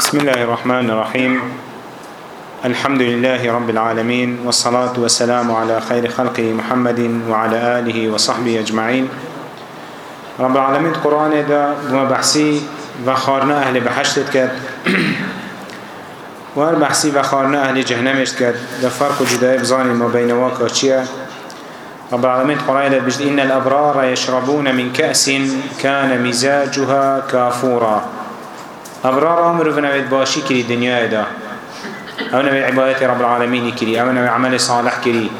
بسم الله الرحمن الرحيم الحمد لله رب العالمين والصلاة والسلام على خير خلقه محمد وعلى آله وصحبه أجمعين رب العالمين قرآن دا بما بحسي وخارنا أهل بحشتت كد وهر بحسي وخارنا أهل جهنمشت كد دفرق جدائي بزاني ما بين واقع رب العالمين قرآن دا بجد إن الأبرار يشربون من كأس كان مزاجها كافورا ابرار امر بنوید باشی کری دنیای دا او نوی عبادت رب العالمین کری او نوی عمل صالح کری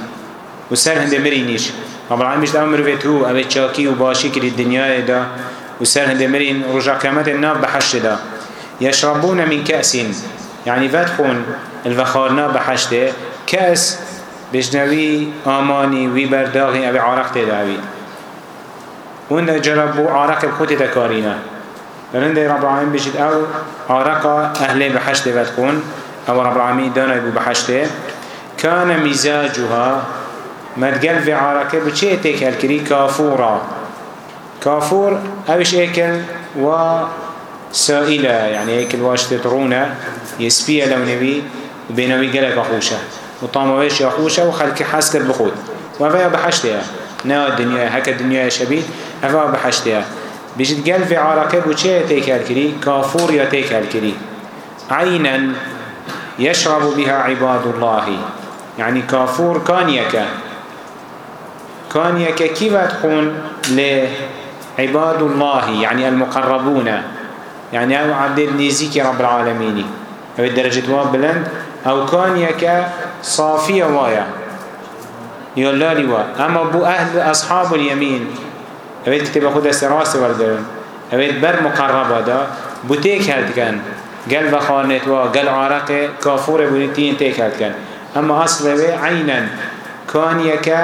و سر هنده مری نیش رب العالمین دا امر بید هو او چاکی و باشی کری دنیای دا و سر هنده مرین رجا قیامت ناب بحشت دا یشربون من کأسین یعنی ودخون الوخارنا بحشته کأس بجنوی آمانی وی برداغی او عرق تداوید اون جربو عرق بخوت تکارینا رندي رب العالمين بيشت او عرق اهلي بحشته بتكون او رب العالمين دانا يبو بحشته كان مزاجها مدقل في عرقه بچه اتك الكري كافورا كافور اوش اكل و سائلة يعني اكل واش تترونه يسبيه لونبي وبينوي قلق اخوشه وطامويش اخوشه وخلق حسكر بخود وفيا بحشته نا الدنيا هكا الدنيا شبيه هفا بحشته بيجد قال في عراقب وشي تيكال كري كافور يا تيكال كري عينا يشرب بها عباد الله يعني كافور كان يكا كان يكا كيف تكون لعباد الله يعني المقربون يعني او عبد نيزيك رب العالمين او الدرجة واب بلند او كان يكا صافية وايا يقول لا لوا اما بو اهل اصحاب اليمين اوید کتب خود دست راست وردن اوید بر مقربه دا بو تیک هد کن گل و خانت و گل عرق کافور بونی تین تیک هد کن اما اصل به عینا کان یکا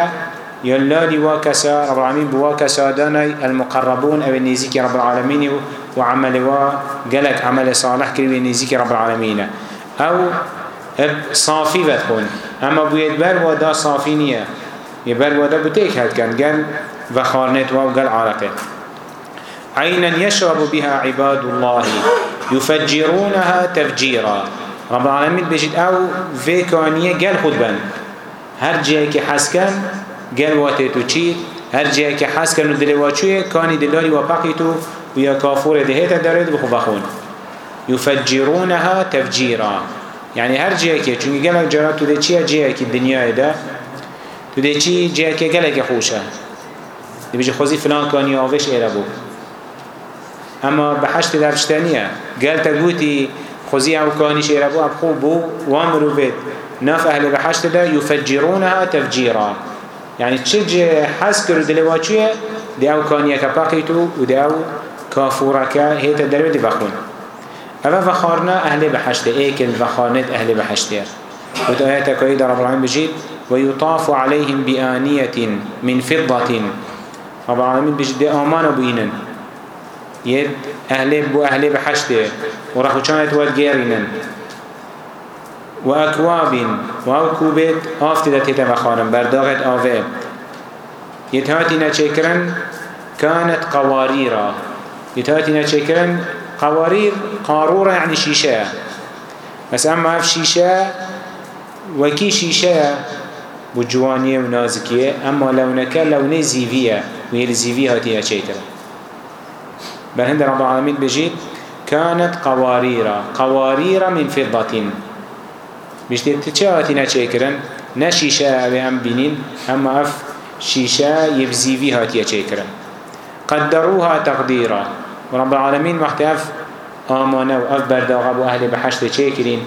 يلالي واكسا رب العالمين بواكسا داني المقربون او النزيك رب العالمين وعمل وقلك عمل صالح كريم النزيك رب العالمين او صافي بتكون اما بيدبر ودا صافي نيه يبر ودا بتيك هاد كان قال وخانت وقال عرقه عينا يشرب بها عباد الله يفجرونها تفجيرا رب العالمين بيجد او في كانيه قال خدبان هر جایی که حس کن گل واته تو چی هر جایی که حس کن و دل واچوی کانی دلاری و پاقی تو و یا کافور دهیت دارد بخو بخون یفجرونها تفجیرا یعنی هر جایی که چون گل جرات تو ده چیه جایی که دنیای ده تو دی چی جه که گله که خوشه دی بجی خوزی فلان کانی آوش ایره بو اما به حشت درشتانیه گل تگوتی خوزی او کانیش ایره بو ابخو بو وامرو بید ناف اهل به حشت ده یفجرونها تفجیرا يعني تشجع حسكر دلواتشية دعو كانيا كباقيتو ودعو كافوركا هيتا دلوة دي بخون أما فخارنا أهل بحشت إيكل فخارنت أهل بحشتير وتآياتا كويدة رب العالمين بجيت ويطاف عليهم بآنية من فضة رب العالمين بجد آمان بوينن يد أهل بو أهل بحشته ورحو كانت والجيرنن وأكواب وأكوبت آفتدت تتمخانم برداغت آوه يتهاتنا شكرا كانت قواريرا يتهاتنا شكرا قوارير قارورة يعني شيشة بس أما في شيشة وكي شيشة بو جوانیه و نازکیه اما لونکه لونه زیویه و یه زیوی هاتیه چیتره برهند رب العالمین بجید كانت قوارير قوارير من فضة مش تتشاهدنا شاكرا نا شيشة بأم بنين أما أف شيشة يبزي فيها تيا شاكرا قدروها تقديرا ورب العالمين وقت أف آمانا وأف برداغ أبو أهل بحشت شاكرين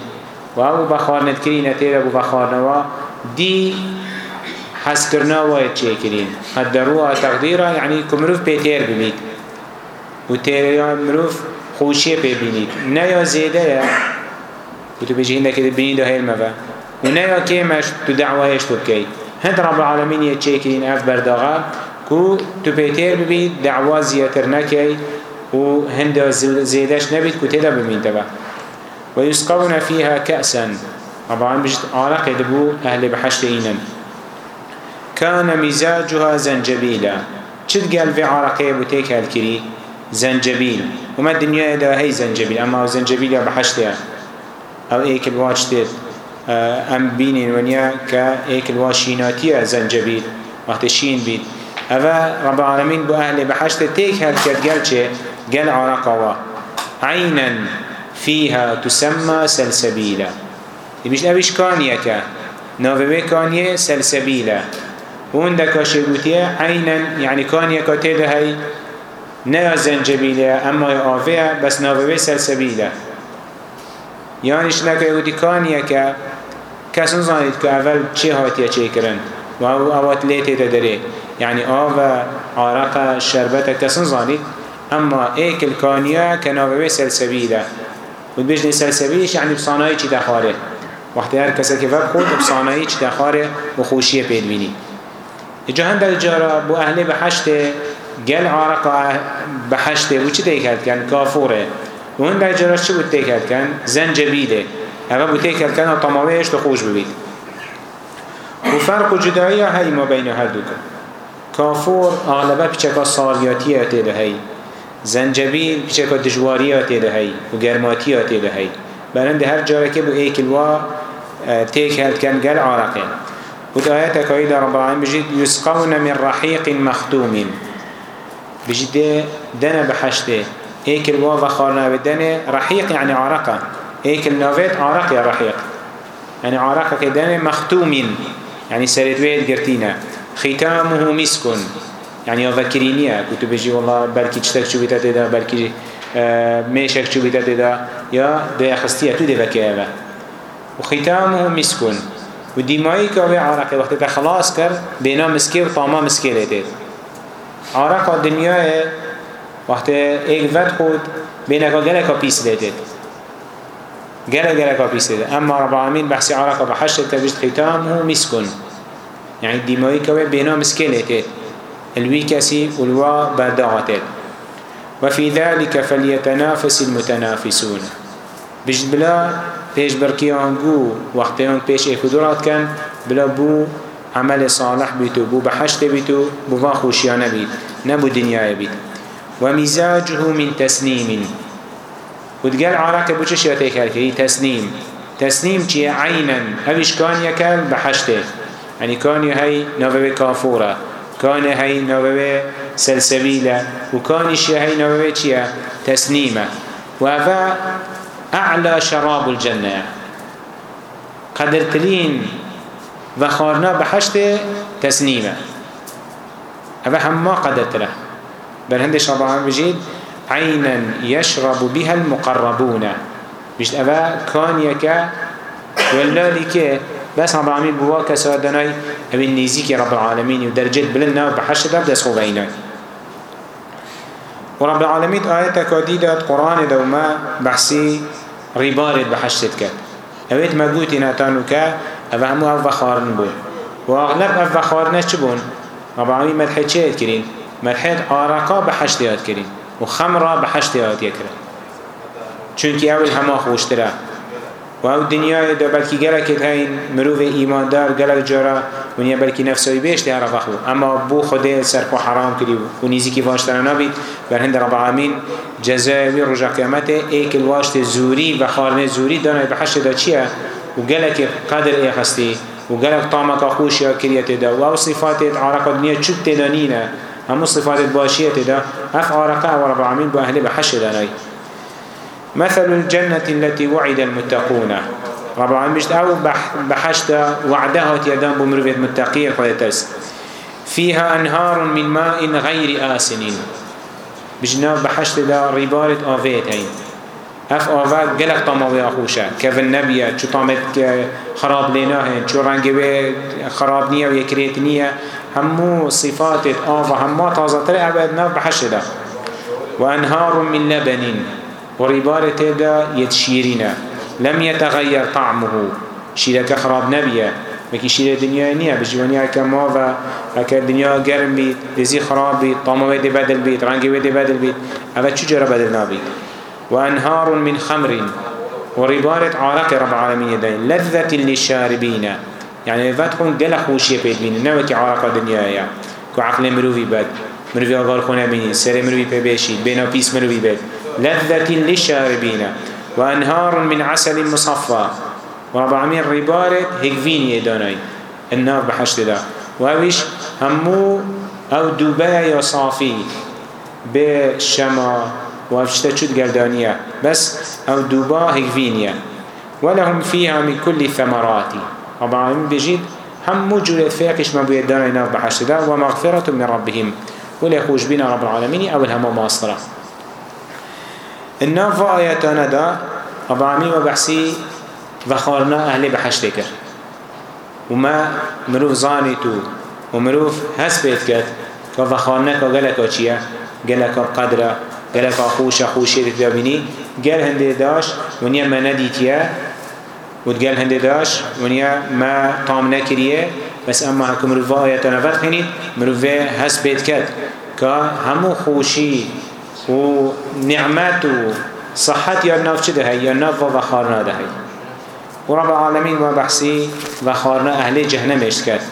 وأبو بخارنت كرين تير أبو بخارنوا دي حسكرنا ويتشيكرين هدروا تقديرا يعني كمروف بيتير بميت وتيريان مروف خوشية ببينيت نيا زيادة يا وتو بيجي هندك بينيت هاي المفا ونيا كيمش تدعوه يشتو بكي هند رب العالمين يتشيكرين اف برداغا كو تو بيتير ببيت دعوه زياتر نكي و هند زيادش نبيت كو تدا بمين تبا ويسقون فيها كأسا طبعا بجد عرق يدبو أهل بحشت إينا كان مزاجها زنجبيلا چد قال في عرقية بوتيك هالكري زنجبيل وما الدنيا دا هي زنجبيل أما زنجبيل بحشتها أو إيك الواشتت أم بينين ونيا كإيك الواشيناتية زنجبيل وقت الشين بيت أفا رب العالمين بو أهل بحشت تيك هالكرت قال چه قال عرقوا عينا فيها تسمى سلسبيلا يبيش أبيش كانية نوفي كانية سلسبيلا ومن دكا شبوتية عينا يعني كان يكا تدهي نيا زنجبيلة أما يعافيها بس ناوبي سلسبيلة يانش نكا يقولي كان يكا كسن زانيت كو أول چه هاتيا چه کرن و او اوات ليته تدري يعني آوه عرق شربت كسن زانيت اما ايك الكانيا كناوبي سلسبيلة والبجن سلسبيلش يعني بصانايش دخاره وقتی هر کسی که وب خود بصانايش دخاره و خوشیه پیدوینی اجا هنده جارا بو اهل بحشته گل عرق بحشته و چی تیکت کن کافوره و هنده جارا چی بود تیکت کن زنجبیده اما بود تیکت کن تمامیش تو خوش ببید و فرق و جدایی هی ما بین هر دو کن کافور اغلبه پیچکا ساریاتی تیده هی زنجبیل پیچکا دجواری تیده هی و گرماتی تیده هی برند هر جارا که بو ایکلوا تیکت کن گل عرقه ودايتك ويدا رب العالمين بجد يسقون من رحيق مختوم بجد دنا بحشته ايك الواضح خارنا بدنا رحيق يعني عرقة ايك النوفيت عرق يا رحيق يعني عرقة كدنا مختوم يعني سرتويت قرتينا ختامه مسك يعني ذكرينيا كنت بجي والله بلكي تشتك شو بتاتي بلكي ميشك شو بتاتي يا ده خستيا تو ده بكي وختامه مسكون و دیمایی که وی عرقی وقتی که خلاص کرد بینا مسکی و طاما مسکی لیدید عرق دنیای وقتی ایک ود خود بینا که گلک پیس لیدید گلک گلک پیس لیدید اما رب العالمین بحثی عرق بحشت تبجد ختامه مسکن يعني ديماي كوي بينا مسكيلته الوي كسي والوا برداغتل وفي ذلك فليتنافس المتنافسون بجد بلا پیش برکیان گو وقتی اون پیش اخدورات کن بلا بو عمل صالح بیتو بو بحشت بیتو بو ما خوشیانه بیت نبو دنیای بیت و مزاجه من تسنیم و دقل عراق بو چش یاتی کلکی تسنیم تسنیم چیه عینا اویش کان یکل بحشته یعنی کان یهی نوه کافوره كان هاي نوبه سلسبيلة وكان شيء هاي نوبه تسنيمة وفا ئەعلا شەڕاب الجەنەیە قەدرترین و خواردنا بەحەشتێ تەسنیمە ئەوە هەمما قەدرترە بەرهەندێک شەڕبەهان بژید عینا یشرب بها المقربون بشت ئەوە کانیەکە وەلالی کێ بس رب العالمين بوا كسادناي أبي النيزيكي رب العالمين ودرجة بلنا بحشدة بدس خوبيناي ورب العالمين آيات كوديدات قرآن دوما بحسي ربارد بحشتت كات اويت مقوتي ناتانوكا افهمو اف بخارن بون واغلب اف بخارنه چه بون رب العالمين مدحي چه كرين مدحي آرقا بحشتيات كرين وخمرا بحشتيات يكرين چونك اول هما خوشتره و او دنیای دو بلکی گلک هین مروف ایماندار گلک جارا ونیا بلکی نفسوی بیش دیار رفخ بود اما بو خود سرکو حرام کری بود و نیزی که واشتر نابید بر هند رب العالمین جزاوی رجا قیامت ایک الواشت زوری و خارن زوری دانه به حشت دا چیه و گلک قدر ای خستی و گلک طامک خوش یا کریت دا و صفات عرق دنیا چوب تدانینه همو صفات باشیت دا اف عرقه و رب العالمین با اهل به حشت دانه مثل الجنة التي وعد المتقونه رب العالمين بيشت او بحشت وعدها تيدان بمروفيت متقية خلال ترس فيها انهار من ماء غير آسنين بجنا بحشت دا ريبارة آفيت هين اف آفات قلق طماوي اخوشا كيف النبي شو طامت خراب لنا هين شو رنجبه خراب نية ويكريت نية همو صفات آفا همو تازة ترى ابدنا بحشت دا وانهار من لبن وريبارة دا يتشيرنا لم يتغير طعمه شيرك خراب نبيه بكي شير الدنيا نية بجوانيا كما و هكا الدنيا قرم بيت لزي خراب بيت طعمه ويدي بدل بيت رنجي ويدي بدل بيت هذا شجرة بدل نابيت وأنهار من خمر وربارة عارق رب العالمين يدين لذة للشاربين يعني ذات خون قل خوشية بيت بين نوكي عارق الدنيا يا كعقل مروفي بد مروفي أغار خون أبيني سر مروفي ببيشي بينا بيس مروفي بد لذة للشاربين وأنهار من عسل مصفى وابعمين ربارة هكفين يداني النار بحشت دا وأويش همو أو دوبايا يا صافي بشما وافشتا چود گردانية بس أو دوبا هكفينيا ولهم فيها من كل ثمرات وابعمين بجيد همو جولة فاكش ما بيداني نار بحشت دا ومغفرة من ربهم ولا خوش بنا رب العالمين أو الهما ماصرة الناف و آیتانه دا رب العالمین و بحثی و خارنا اهل بحشت کرد و ما مروف زانی تو و مروف هست بید کرد که و خارنا که گلکا چیه گلکا قدره گلکا خوشه خوشه دیت بینی گل هنده داشت و نیا ما ندیتیه و گل هنده داشت و نیا ما طام نکریه بس اما هک مروف آیتانه فتخینید مروف هست بید کرد که همو خوشی و نعمت و صحت یا ناف چه دهی یا ناف و خارنا دهی و رب العالمین و بحثی و خارنا اهل جهنم اشت کرد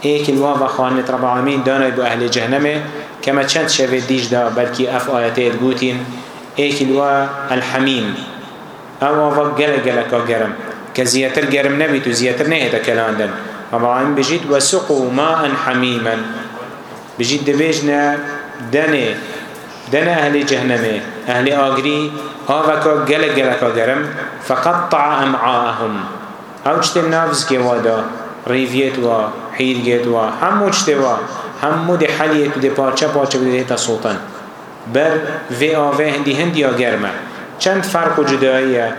ایک الوا و خارنت رب العالمین دانای بو اهل جهنمه كما چند شوه ديش دا بلكي اف آياته الگوتين ايك الوا الحميم او افا گل گل کا گرم كزياتر گرم نبيتو زياتر نهتا كلاندن اما عم بجيت وسقوا ماء حميما بجيت دبيجنا دنه دنا أهل جهنم أهل آغري آوكا قلق قلقا قرم فقطع أمعاءهم أو جتم نافز كوادا ريفيت و حيريت و همو جتوا همو دي حليت دي پارچا پارچا دي هتا سلطان بر في آوه هندي هندي يا قرمه چند فرق و جدائیه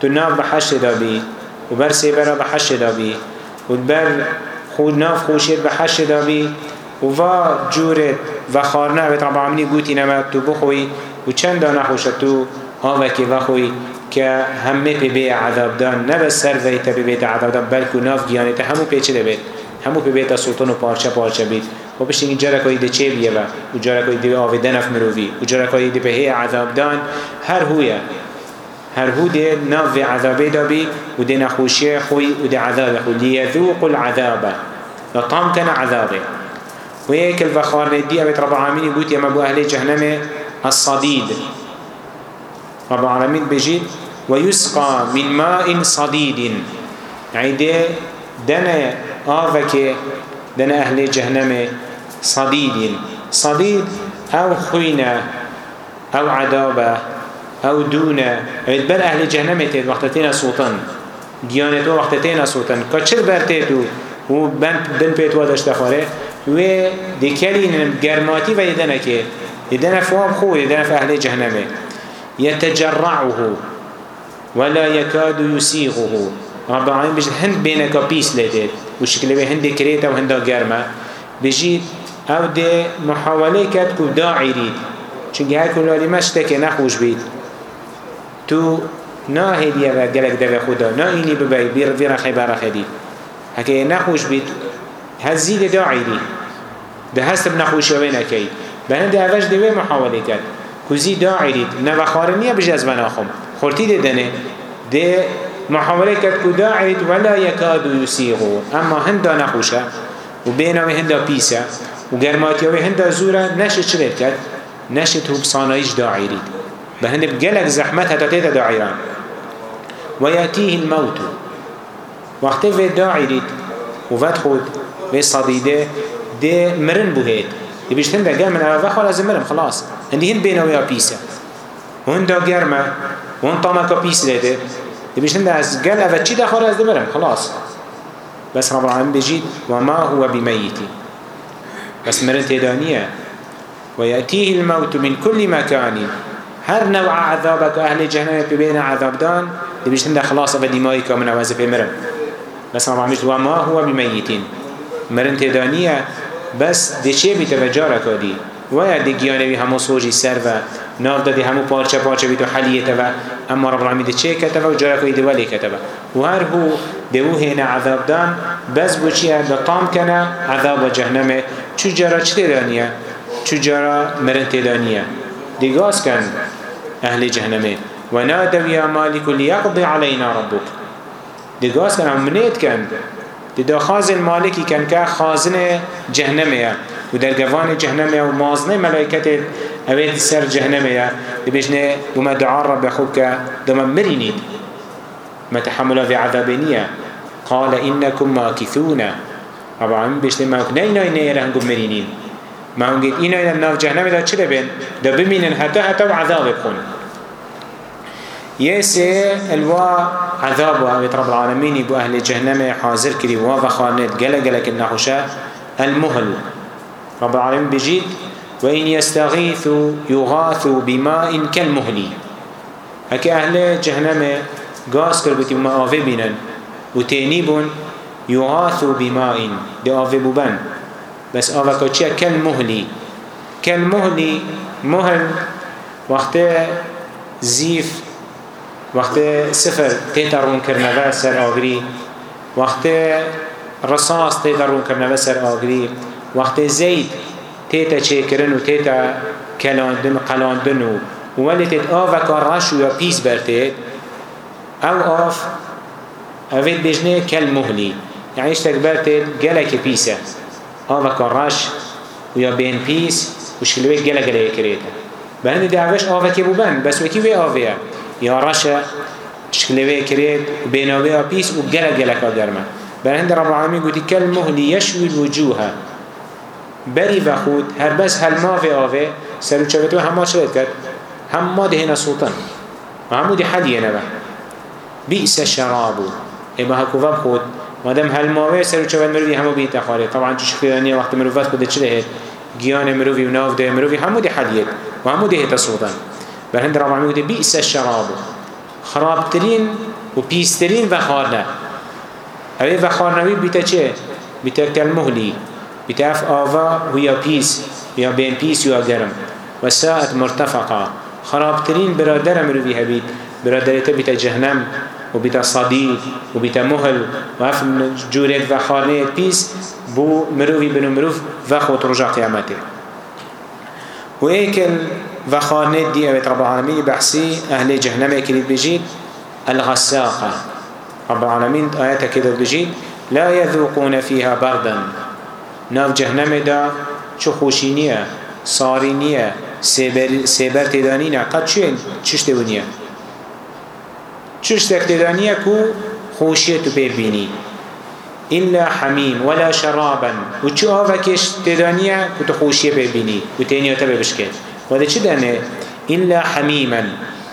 تو ناف به حشت دابی و بر سیبره به حشت دابی و بر خود ناف خوشید به حشت دابی و جورت و خارنه و طبعا منی گوتی نمه تو بخوی و چند دانه خوشت تو آوکی بخوی که همه پی بی عذاب دان نه بس سر ویتا پی بیت عذاب دان بلکو ناف گیانه تا همو پیچه ده بید همو پی بیت سلطان و پارچه پارچه بید و بشتینگی جرکایی ده چه بیه و و جرکایی ده آوی دنف مرووی و جرکایی ده به عذاب دان هر هویه هر هو ده ناف عذابه ده بی و ده نخوشیه خوی و ده عذاب خوی لیذوق العذابه لطام کن عذابه ويك الفخار ندي أبيت رب العالمين بوت يما بو أهل جهنم الصديد رب العالمين بجيد ويسقى من ماء صديد يعني دي دنا آفك دنا أهل جهنم صديد صديد أو خوينة أو عذابة أو دونة بل أهل جهنم تيد وقتتين سلطان گیانه تو وقت تینا سوتن کچر برته تو و بند دن پیت وادش دخواره وی دیکلی گرماتی و یدنه که یدنه فوام خو یدنه فا اهل جهنمه یتجرعه ولا یکاد یسیغه رب العالمین بجد هند بینکا پیس لیدید و شکل به هند کریتا و هندا گرمه بجید او ده محاوله کد که داعیرید چونکه هر کلالی مشتکه نخوش بید تو نه هدیه و گلک دو خدا نه اینی ببرید بیر ویرخی برخی دید هکه نخوش بید هزید داعیرید ده هست بنخوشوه نکی بنا ده اوش دوه محاوله کرد کوزی داعیرید نو خارنیه بجه از من آخم خورتی ده دنه ده محاوله کرد که داعیرید ولا یکادو یسیغو اما هنده نخوشه و بینامه هنده پیسه و گرماتیاوی هنده زوره نشه چلید کرد نشه توب صانایش داعیرید به هنده بگلک زحمت حتی تیت داعیران و یکیه الموتو وقتی به داعیرید و ود خود به صدیده دي مرن بو هيت يبيشتن دا قام من أبا خلاص لازم مرم خلاص عندي هن بينا ويا بيسا وهن دا قرمة وهن طامكا بيس لده يبيشتن دا از قال أبا تشي دا خلاص دا مرم خلاص بس رب العالمين بيجيد وما هو بميت بس مرن تدانية ويأتيه الموت من كل مكان هر نوع عذابك أهل جهنم ببين عذاب دان يبيشتن دا خلاص أبا دمائك ومن أوازب مرم بس رب العالمين وما هو بميتين مرن تدانية بس دچه بیت و جارا کادی ویا دگیانوی همو سوژی سر و ناف دادی همو پارچه پارچه بیت و حلیه تا و اما رب العمی دچه کتا و جارا کادی دولی کتا و هر هو دوو هینا عذاب دان بس بوچی هد لطام کنه عذاب جهنمه چو جارا چه تدانیه؟ چو جارا مرن تدانیه دگاز کن اهل جهنمه ونادوا يا مالك ليقضي علينا ربك دقاس كان عمنيت كان دیدا خازن مالکی کن که خازن جهنمیه و درگوان جهنمیه و مازنه ملائکت اوید سر جهنمیه دی بجنه دوما دعا رب خوب که دوما مرینید ما تحمله في عذابينية قال إنكم ماكثون رب العالمين بيشتي ماك نينا نيرا هنكم مرينين ما هنجد إنا إنا ناف جهنم دا چلا بين دا بمينن حتى حتى وعذاب بخونه يسي الوا عذاب وعبد رب العالمين يبو أهل جهنم حاضر كري وافا خانت قلق قلق النحوشة المهل رب العالمين بجيت وإن يستغيثوا يغاثوا بماء كالمهل هكا أهل جهنم قاس كربتي وما آفي بنا وتينيبون يغاثوا بماء دي آفي ببن بس آفا كوتشيا كالمهل كالمهل مهل وقت زيف وقتی صفر تیتا رون کرنوه سر آگری وقتی رصاص تیتا رون کرنوه سر آگری وقتی زید تیتا چیکرن و تیتا کلاندن و قلاندن و ولی تیت آوکا رش و یا پیس برتید او آف اوید بجنه کل مهلی يعني اشتك برتد جلك بيسة هذا كراش ويا بين بيس وشلوه جلك جلك كريتا بهند دعوش آفا كبوبان بس وكي وي آفيا یا رشا شكلوه كريت بينوه بيس وقرق لكا درما بل عند رب العالمين قلت كالمهل يشوي الوجوه بری و خود هر بس هل ما و آوه سر چوبتو هم ما شرط کرد هم ما دهنا سلطان و همو ده حدیه نبه بیس شرابو ایبا هکو وب خود مادم هل ماوه سر چوبت مروی همو بیت خاره طبعا چوش خیرانی وقت مروفت بوده چه ده گیان مروی و ناف ده مروی همو ده حدیه و همو ده سلطان بهند ربعمی گوتی بیئس الشراب خرابترین و پیسترین وخارنه اوی وخارنوی بیتا چه؟ بیتا کلمهلی بیتا اف آوا و یا پیس یا بین پیس یا گرم و ساعت مرتفقه خرابترین برادرم رو بیهبید برادرته بیتا جهنم و بیتا صدی و بیتا مهل و اف جوریت وخارنه پیس بو مروی بنو مروف وخوت رجع قیامته و ایکل وخانت دي أبيت رب العالمين بحسي أهل جهنم يكريد بجي الغساقة رب العالمين آيات كده بجي لا يذوقون فيها بردا ناف جهنم دا چو خوشينية صارينية سبر, سبر تدانينة قد چين چش تبنية چش تدانية كو خوشية تبير إلا حميم ولا شرابا وچو آفا كش تدانية كو تخوشية ببيني وتينية تبه بشكل وده چه دانه إلا حميما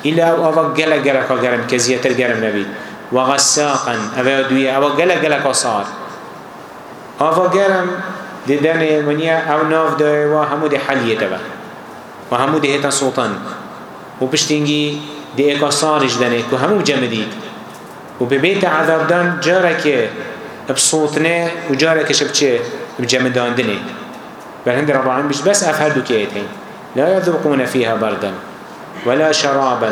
إلا أو جل جل كجرم كزيتر جرم نبي وغساقا أبا دوية أو جل جل كصار أو جرم ددانه منيا أو ناف دوي وهمود حلية تبع وهمود هيتا سلطان وبشتينجي دي إكسارج دانه كهمو جمديد وببيت عذاب دان جارك بصوتنا وجارك شبче بجمدان دني بل هند ربعان بس أفهدو كيتين لا يذوقون فيها بردا ولا شرابا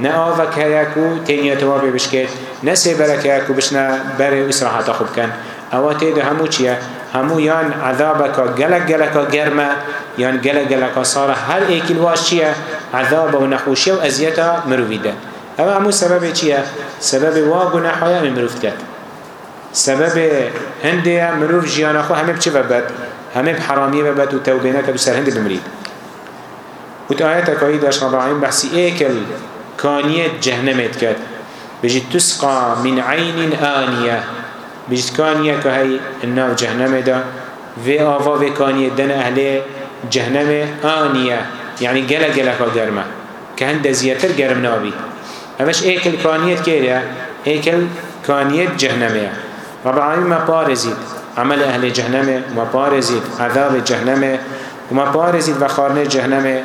نآفك هياكو تينيا توابي بشكيت نسي برك هياكو بشنا بري إسراحة خبكن أو تيدو همو چيا همو يان عذابك غلق غلق غرمة يان غلق غلق صار هر ايك الواش چيا عذاب ونخوشي وأزيتا مروفيدا أما همو سبب چيا سبب واقو نحويا من مروفتك سبب هندية مروف جيانا خو همه بچه ببت همه بحرامية ببت وتوبينك بسر هندي بمريد وتآياتك أيضا أشرف العين بحسي إيكل كانية جهنمت كد بجي تسقى من عين آنية بجي كانية كهي النار جهنم دا في آفا في كانية دن أهل جهنم آنية يعني جلا جلا كجرمة كهند زياتر جرم نابي همش إيكل كانية كيريا إيكل كانية جهنمية رب العالمين ما بارزيد عمل أهل جهنم ما بارزيد عذاب جهنم وما بارزيد وخارن جهنم